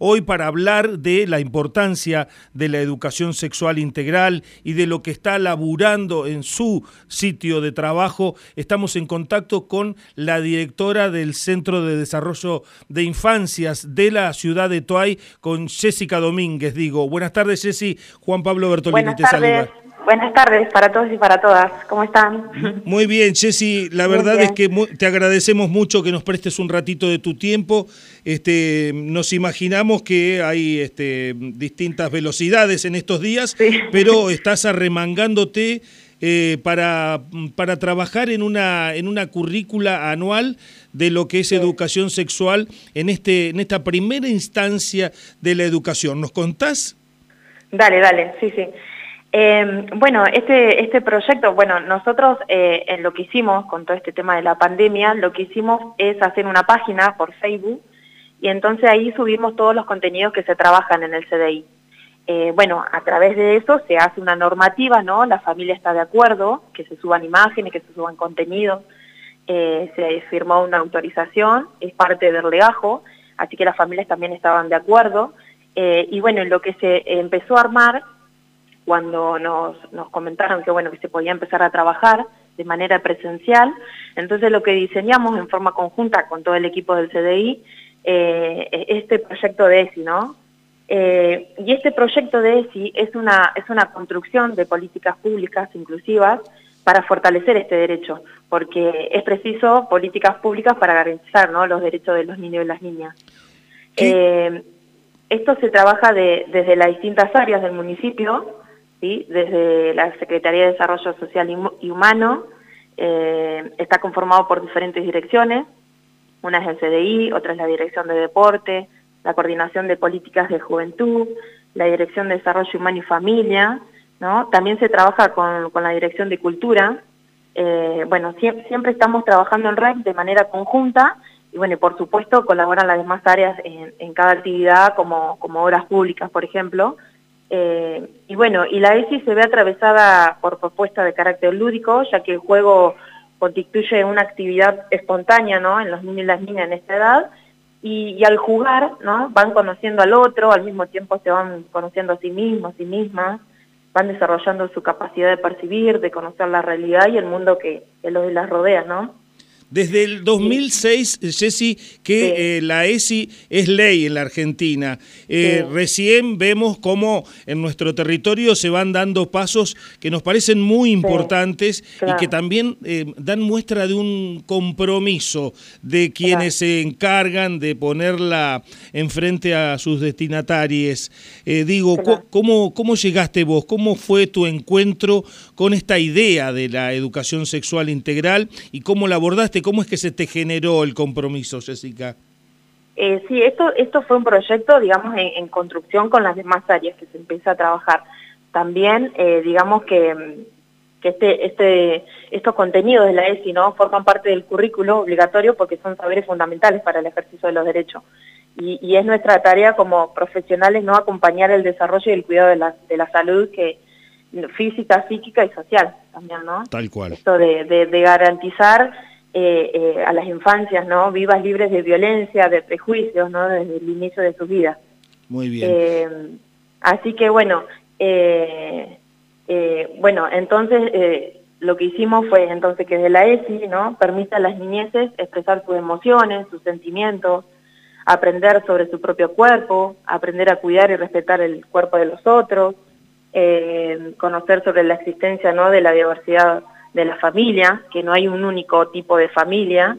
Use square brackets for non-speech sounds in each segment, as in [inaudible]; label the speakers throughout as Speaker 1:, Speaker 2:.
Speaker 1: hoy para hablar de la importancia de la educación sexual integral y de lo que está laburando en su sitio de trabajo. Estamos en contacto con la directora del Centro de Desarrollo de Infancias de la ciudad de Toay, con Jessica Domínguez, digo. Buenas tardes, Jessy. Juan Pablo Bertolini te saluda.
Speaker 2: Buenas tardes para todos y para todas. ¿Cómo están?
Speaker 1: Muy bien, Jessy. La verdad es que te agradecemos mucho que nos prestes un ratito de tu tiempo. Este, nos imaginamos que hay este, distintas velocidades en estos días, pero estás arremangándote eh, para, para trabajar en una, en una currícula anual de lo que es educación sexual en, este, en esta primera instancia de la educación. ¿Nos contás?
Speaker 2: Dale, dale, sí, sí. Eh, bueno, este, este proyecto, bueno, nosotros eh, en lo que hicimos con todo este tema de la pandemia, lo que hicimos es hacer una página por Facebook y entonces ahí subimos todos los contenidos que se trabajan en el CDI. Eh, bueno, a través de eso se hace una normativa, ¿no? La familia está de acuerdo, que se suban imágenes, que se suban contenidos, eh, se firmó una autorización, es parte del legajo, así que las familias también estaban de acuerdo. Eh, y bueno, lo que se empezó a armar cuando nos, comentaron que, bueno, que se podía empezar a trabajar de manera presencial. Entonces lo que diseñamos en forma conjunta con todo el equipo del CDI, eh, este proyecto de ESI, ¿no? Eh, y este proyecto de ESI es una, es una construcción de políticas públicas inclusivas para fortalecer este derecho, porque es preciso políticas públicas para garantizar ¿no? los derechos de los niños y las niñas. Eh, esto se trabaja desde las distintas áreas del municipio, desde la Secretaría de Desarrollo Social y Humano, eh, está conformado por diferentes direcciones, una es el CDI, otra es la Dirección de Deporte, la Coordinación de Políticas de Juventud, la Dirección de Desarrollo Humano y Familia. También se trabaja con, la Dirección de Cultura, eh, bueno, siempre, estamos trabajando en red de manera conjunta y bueno, por supuesto colaboran las demás áreas en, cada actividad como, como obras públicas, por ejemplo, eh, y bueno, y la ESI se ve atravesada por propuestas de carácter lúdico, ya que el juego constituye una actividad espontánea ¿no? en los niños y las niñas en esta edad, y, al jugar ¿no? van conociendo al otro, al mismo tiempo se van conociendo a sí mismos, a sí mismas, van desarrollando su capacidad de percibir, de conocer la realidad y el mundo que, que los las rodea, ¿no?
Speaker 1: Desde el 2006, Jessy, que eh, la ESI es ley en la Argentina. Eh, recién vemos cómo en nuestro territorio se van dando pasos que nos parecen muy importantes y que también eh, dan muestra de un compromiso de quienes se encargan de ponerla enfrente a sus destinatarios. digo, ¿cómo, ¿cómo llegaste vos? ¿Cómo fue tu encuentro con esta idea de la educación sexual integral y cómo la abordaste? ¿Cómo es que se te generó el compromiso, Jessica?
Speaker 2: Eh, sí, esto, esto fue un proyecto, digamos, en, construcción con las demás áreas que se empieza a trabajar. También, eh, digamos que, que este, este, estos contenidos de la ESI ¿no? forman parte del currículo obligatorio porque son saberes fundamentales para el ejercicio de los derechos. Y, es nuestra tarea como profesionales no acompañar el desarrollo y el cuidado de la, de la salud que física, psíquica y social también, ¿no?
Speaker 1: Tal cual.
Speaker 2: Esto de, de garantizar eh, eh, a las infancias, ¿no? Vivas libres de violencia, de prejuicios, ¿no? Desde el inicio de sus vidas.
Speaker 1: Muy bien.
Speaker 2: Eh, así que bueno, bueno, entonces lo que hicimos fue entonces que de la ESI, ¿no? Permita a las niñeces expresar sus emociones, sus sentimientos, aprender sobre su propio cuerpo, aprender a cuidar y respetar el cuerpo de los otros, conocer sobre la existencia, ¿no? De la diversidad de la familia, que no hay un único tipo de familia,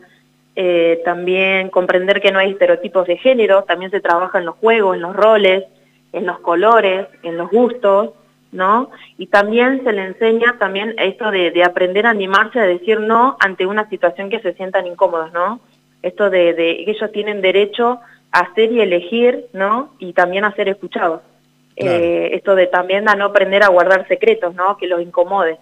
Speaker 2: eh, también comprender que no hay estereotipos de género, también se trabaja en los juegos, en los roles, en los colores, en los gustos, ¿no? Y también se le enseña también esto de, de aprender a animarse a decir no ante una situación que se sientan incómodos, ¿no? Esto de, de que ellos tienen derecho a hacer y elegir, ¿no? Y también a ser escuchados. Eh, esto de también a no aprender a guardar secretos, ¿no? Que los incomode.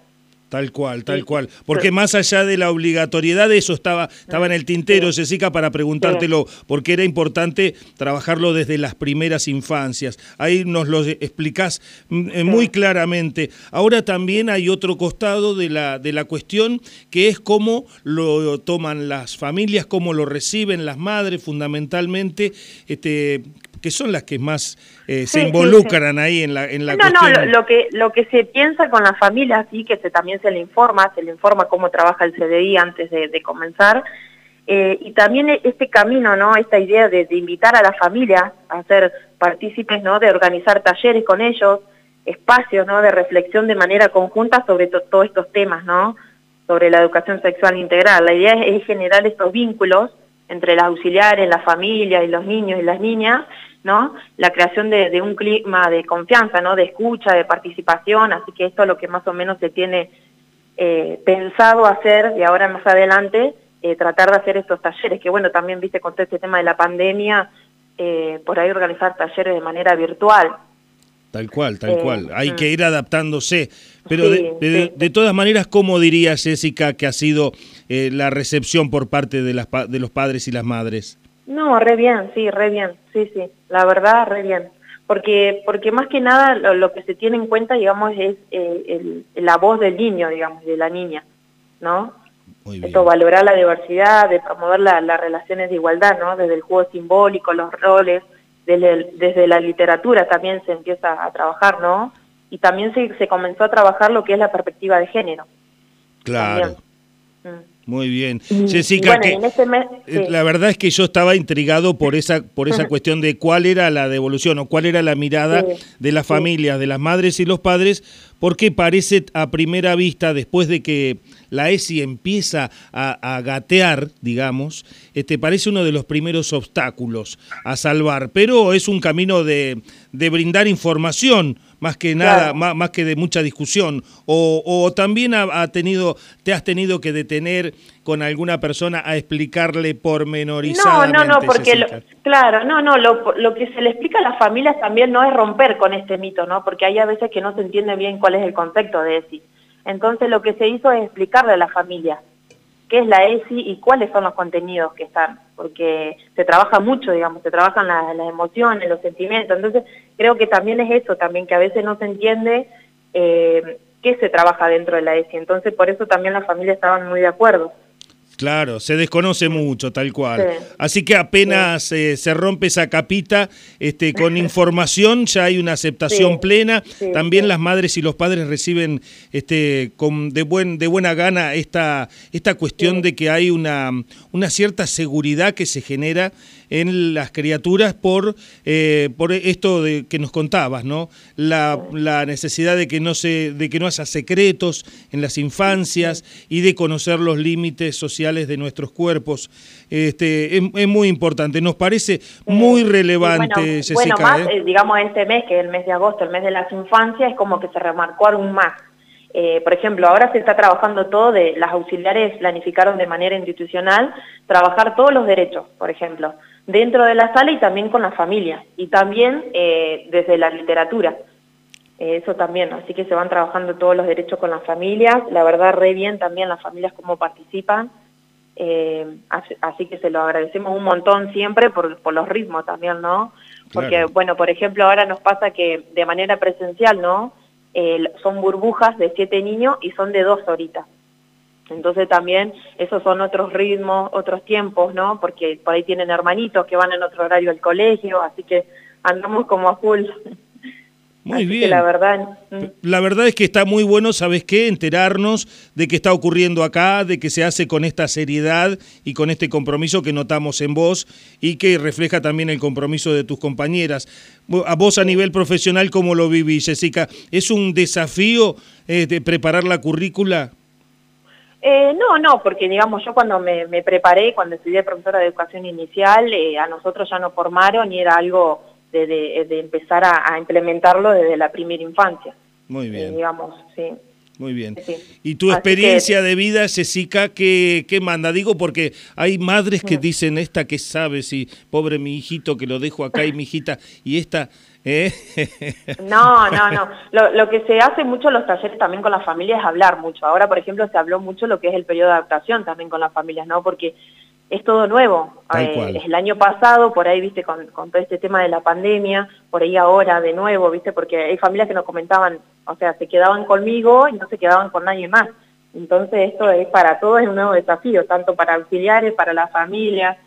Speaker 1: Tal cual, tal cual. Porque más allá de la obligatoriedad, eso estaba, estaba en el tintero, Jessica, para preguntártelo, porque era importante trabajarlo desde las primeras infancias. Ahí nos lo explicás mm, eh, muy claramente. Ahora también hay otro costado de la, de la cuestión, que es cómo lo toman las familias, cómo lo reciben las madres, fundamentalmente, este, que son las que más eh, se involucran ahí en la, en la
Speaker 2: no, No, lo, que, lo que se piensa con la familia, sí, que se, también se le informa, se le informa cómo trabaja el CDI antes de, comenzar, eh, y también e, este camino, ¿no? Esta idea de, invitar a la familia a ser partícipes, ¿no? De organizar talleres con ellos, espacios, ¿no? De reflexión de manera conjunta sobre todos estos temas, ¿no? Sobre la educación sexual integral. La idea es generar estos vínculos entre las auxiliares, la familia y los niños y las niñas, ¿no? La creación de, un clima de confianza, ¿no? De escucha, de participación, así que esto es lo que más o menos se tiene eh, pensado hacer de ahora más adelante, eh, tratar de hacer estos talleres, que bueno, también viste con todo este tema de la pandemia, eh, por ahí organizar talleres de manera virtual,
Speaker 1: Tal cual, tal cual. Hay que ir adaptándose. Pero de, de, todas maneras, ¿cómo diría Jessica que ha sido la recepción por parte de, las, de los padres y las madres?
Speaker 2: No, re bien, sí, re bien, sí, sí, la verdad, re bien. Porque, porque más que nada lo, que se tiene en cuenta, digamos, es eh, la voz del niño, digamos, de la niña, ¿no? Esto, valorar la diversidad, de promover las relaciones de igualdad, ¿no? Desde el juego simbólico, los roles, desde, la literatura también se empieza a trabajar, ¿no? Y también se, se comenzó a trabajar lo que es la perspectiva de género.
Speaker 1: Claro. Mm. Muy bien. Jessica, que, este eh, la verdad es que yo estaba intrigado por esa, por esa cuestión de cuál era la devolución o cuál era la mirada de las familias, de las madres y los padres, porque parece a primera vista, después de que la ESI empieza a, gatear, digamos, este, parece uno de los primeros obstáculos a salvar, pero es un camino de, de brindar información más que nada, más, que de mucha discusión, o, o también ha, tenido, te has tenido que detener con alguna persona a explicarle pormenorizadamente.
Speaker 2: No, no, no, porque claro, no, no, lo, lo que se le explica a las familias también no es romper con este mito, ¿no? Porque hay a veces que no se entiende bien cuál es el concepto de ESI. Entonces lo que se hizo es explicarle a la familia qué es la ESI y cuáles son los contenidos que están, porque se trabaja mucho, digamos, se trabajan las, emociones, los sentimientos, entonces creo que también es eso, también que a veces no se entiende eh, qué se trabaja dentro de la ESI, entonces por eso también las familias estaban muy de acuerdo.
Speaker 1: Claro, se desconoce mucho, tal cual. Así que apenas eh, se rompe esa capita, este, con [laughs] información ya hay una aceptación plena. También las madres y los padres reciben este, con, de, buen, de buena gana esta, esta cuestión de que hay una, una cierta seguridad que se genera en las criaturas por, eh, por esto de, que nos contabas, ¿no? La, la, necesidad de que, no se, de que no haya secretos en las infancias y de conocer los límites sociales de nuestros cuerpos. Este, es, muy importante, nos parece muy relevante, bueno,
Speaker 2: Jessica. Bueno, más, ¿eh? Eh, digamos, este mes, que es el mes de agosto, el mes de las infancias, es como que se remarcó aún más. por ejemplo, ahora se está trabajando todo, de las auxiliares planificaron de manera institucional trabajar todos los derechos, por ejemplo dentro de la sala y también con la familia, y también eh, desde la literatura. Eh, eso también, así que se van trabajando todos los derechos con las familias, la verdad re bien también las familias cómo participan, eh, así, que se lo agradecemos un montón siempre por, por los ritmos también, ¿no? Porque, bueno, por ejemplo, ahora nos pasa que de manera presencial, ¿no? son burbujas de siete niños y son de dos horitas. Entonces también esos son otros ritmos, otros tiempos, ¿no? Porque por ahí tienen hermanitos que van en otro horario al colegio, así que andamos como a full.
Speaker 1: Muy bien. La verdad, mm. la verdad es que está muy bueno, ¿sabes qué? Enterarnos de qué está ocurriendo acá, de que se hace con esta seriedad y con este compromiso que notamos en vos y que refleja también el compromiso de tus compañeras. A vos a nivel profesional, ¿cómo lo vivís, Jessica? ¿Es un desafío eh, de preparar la currícula?
Speaker 2: Eh, no, no, porque digamos, yo cuando me, preparé, cuando estudié profesora de educación inicial, eh, a nosotros ya nos formaron y era algo de, empezar a, implementarlo desde la primera infancia.
Speaker 1: Muy eh, bien.
Speaker 2: digamos, sí.
Speaker 1: Muy bien. ¿Y tu experiencia de vida, Jessica, qué, qué manda? Digo porque hay madres que dicen, esta que sabe, si pobre mi hijito que lo dejo acá y mi hijita, y esta ¿Eh? [laughs]
Speaker 2: No, no, no. Lo, que se hace mucho en los talleres también con las familias es hablar mucho. Ahora, por ejemplo, se habló mucho lo que es el periodo de adaptación también con las familias, ¿no? Porque es todo nuevo. Eh, el año pasado, por ahí, viste, con, todo este tema de la pandemia, por ahí ahora de nuevo, viste, porque hay familias que nos comentaban, o sea, se quedaban conmigo y no se quedaban con nadie más. Entonces esto es para todos un nuevo desafío, tanto para auxiliares, para las familias,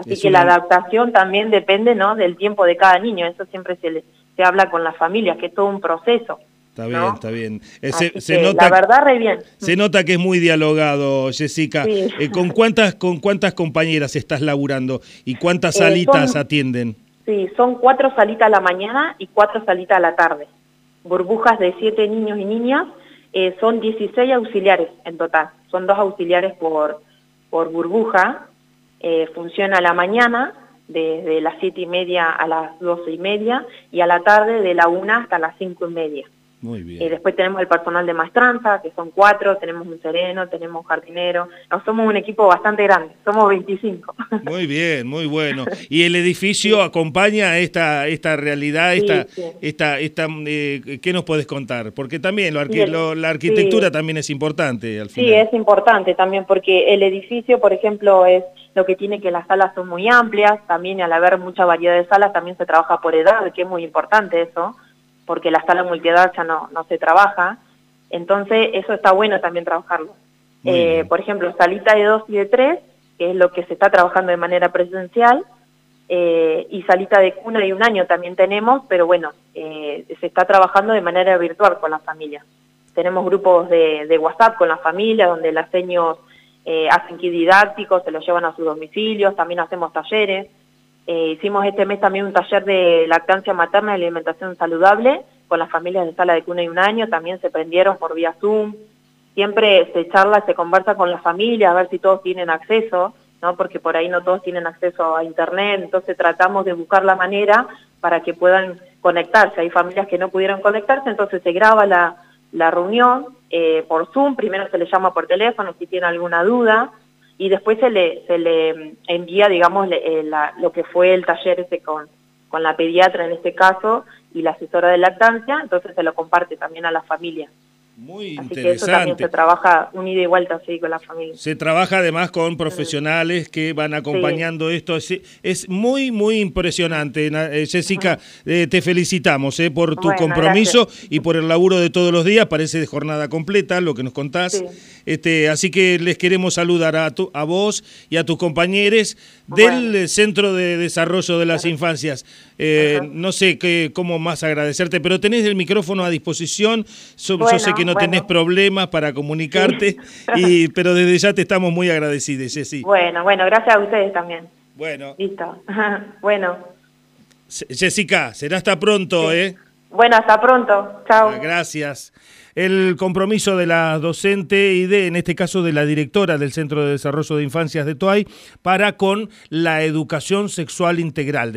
Speaker 2: Así que la adaptación también depende ¿no? del tiempo de cada niño, eso siempre se, se habla con las familias, que es todo un proceso.
Speaker 1: Está bien, está bien.
Speaker 2: Eh, se, nota, la verdad, re bien.
Speaker 1: Se nota que es muy dialogado, Jessica. Eh, ¿con, cuántas, ¿Con cuántas compañeras estás laburando y cuántas eh, salitas atienden?
Speaker 2: Sí, son cuatro salitas a la mañana y cuatro salitas a la tarde. Burbujas de siete niños y niñas, son 16 auxiliares en total. Son dos auxiliares por, por burbuja. funciona a la mañana, desde las siete y media a las doce y media, y a la tarde de la una hasta las cinco y media. Muy bien. Y después tenemos el personal de maestranza, que son cuatro, tenemos un sereno, tenemos un jardinero. No, somos un equipo bastante grande, somos 25. [laughs]
Speaker 1: Muy bien, muy bueno. ¿Y el edificio acompaña esta esta realidad, esta, esta, esta eh, qué nos puedes contar? Porque también lo, la arquitectura también es importante al final.
Speaker 2: Sí, es importante también, porque el edificio, por ejemplo, es lo que tiene que las salas son muy amplias, también al haber mucha variedad de salas también se trabaja por edad, que es muy importante eso porque la sala multiedad ya no, no se trabaja. Entonces, eso está bueno también trabajarlo. Eh, por ejemplo, salita de 2 y de 3, que es lo que se está trabajando de manera presencial, eh, y salita de cuna de un año también tenemos, pero bueno, eh, se está trabajando de manera virtual con las familias. Tenemos grupos de, de WhatsApp con las familias, donde las seños hacen kit didácticos, se los llevan a sus domicilios, también hacemos talleres. Eh, hicimos este mes también un taller de lactancia materna y alimentación saludable con las familias de sala de cuna y un año, también se prendieron por vía Zoom. Siempre se charla, se conversa con la familia a ver si todos tienen acceso, ¿no? porque por ahí no todos tienen acceso a Internet, entonces tratamos de buscar la manera para que puedan conectarse. Hay familias que no pudieron conectarse, entonces se graba la, la reunión eh, por Zoom, primero se le llama por teléfono si tiene alguna duda, y después se le, se le envía, digamos, eh, lo que fue el taller ese con, con la pediatra en este caso y la asesora de lactancia, entonces se lo comparte también a la familia.
Speaker 1: Muy interesante. Que eso también
Speaker 2: se trabaja un ida y vuelta así con la familia.
Speaker 1: Se trabaja además con profesionales que van acompañando esto. Es, muy, muy impresionante. Eh, Jessica, eh, te felicitamos eh, por tu compromiso y por el laburo de todos los días. Parece de jornada completa lo que nos contás. Este, así que les queremos saludar a, tu, a vos y a tus compañeros del Centro de Desarrollo de las Infancias. no sé qué, cómo más agradecerte, pero tenés el micrófono a disposición. yo sé que no tenés problemas para comunicarte, [laughs] y, pero desde ya te estamos muy agradecidos, Jessy.
Speaker 2: Bueno, bueno, gracias a ustedes también.
Speaker 1: Bueno.
Speaker 2: Listo. [laughs] bueno.
Speaker 1: Jessica, será hasta pronto, ¿eh?
Speaker 2: Bueno, hasta pronto. Chao.
Speaker 1: Ah, gracias. El compromiso de la docente y de, en este caso, de la directora del Centro de Desarrollo de Infancias de Toay para con la educación sexual integral.